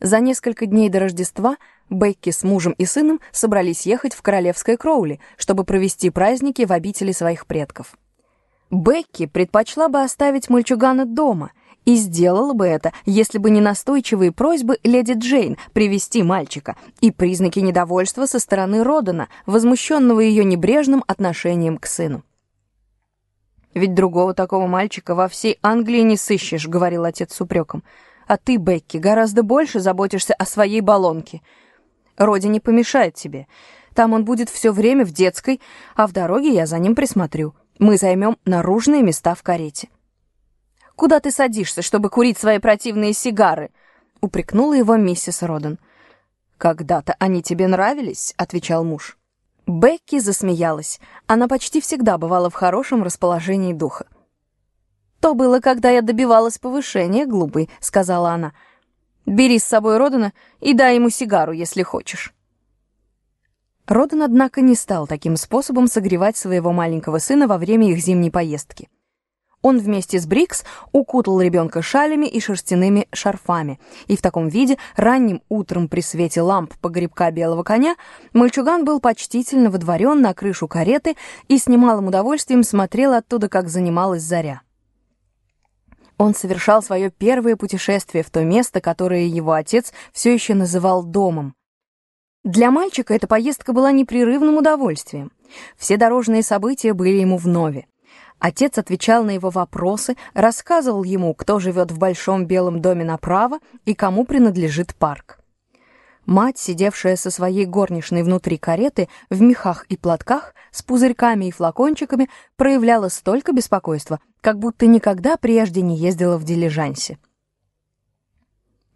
За несколько дней до Рождества Бекки с мужем и сыном собрались ехать в Королевское Кроули, чтобы провести праздники в обители своих предков. Бекки предпочла бы оставить мальчугана дома и сделала бы это, если бы не настойчивые просьбы леди Джейн привести мальчика и признаки недовольства со стороны Родана, возмущенного ее небрежным отношением к сыну. «Ведь другого такого мальчика во всей Англии не сыщешь», — говорил отец с упреком. А ты, Бекки, гораздо больше заботишься о своей баллонке. Роди не помешает тебе. Там он будет все время в детской, а в дороге я за ним присмотрю. Мы займем наружные места в карете. «Куда ты садишься, чтобы курить свои противные сигары?» — упрекнула его миссис Роден. «Когда-то они тебе нравились», — отвечал муж. Бекки засмеялась. Она почти всегда бывала в хорошем расположении духа. «То было, когда я добивалась повышения, глупый», — сказала она. «Бери с собой Родана и дай ему сигару, если хочешь». Родан, однако, не стал таким способом согревать своего маленького сына во время их зимней поездки. Он вместе с Брикс укутал ребенка шалями и шерстяными шарфами, и в таком виде ранним утром при свете ламп погребка белого коня мальчуган был почтительно водворен на крышу кареты и с немалым удовольствием смотрел оттуда, как занималась заря. Он совершал свое первое путешествие в то место, которое его отец все еще называл домом. Для мальчика эта поездка была непрерывным удовольствием. Все дорожные события были ему вновь. Отец отвечал на его вопросы, рассказывал ему, кто живет в большом белом доме направо и кому принадлежит парк. Мать, сидевшая со своей горничной внутри кареты, в мехах и платках, с пузырьками и флакончиками, проявляла столько беспокойства, как будто никогда прежде не ездила в дилижансе.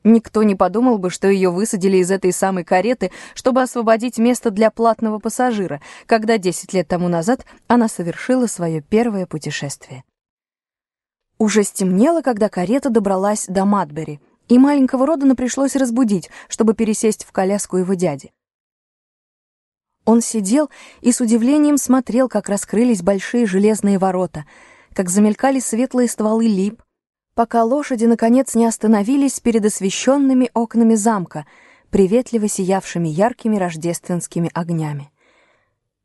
Никто не подумал бы, что ее высадили из этой самой кареты, чтобы освободить место для платного пассажира, когда 10 лет тому назад она совершила свое первое путешествие. Уже стемнело, когда карета добралась до Матбери — и маленького Родана пришлось разбудить, чтобы пересесть в коляску его дяди. Он сидел и с удивлением смотрел, как раскрылись большие железные ворота, как замелькали светлые стволы лип, пока лошади, наконец, не остановились перед освещенными окнами замка, приветливо сиявшими яркими рождественскими огнями.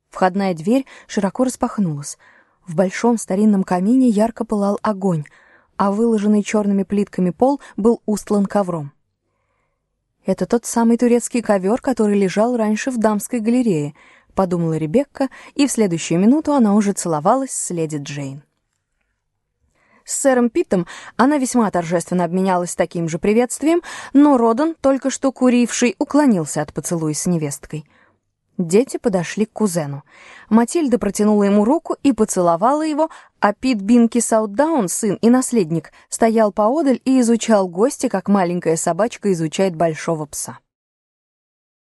Входная дверь широко распахнулась. В большом старинном камине ярко пылал огонь — а выложенный черными плитками пол был устлан ковром. «Это тот самый турецкий ковер, который лежал раньше в дамской галерее», — подумала Ребекка, и в следующую минуту она уже целовалась с леди Джейн. С сэром Питом она весьма торжественно обменялась таким же приветствием, но Родан, только что куривший, уклонился от поцелуя с невесткой — Дети подошли к кузену. Матильда протянула ему руку и поцеловала его, а Пит Бинки Саутдаун, сын и наследник, стоял поодаль и изучал гостя, как маленькая собачка изучает большого пса.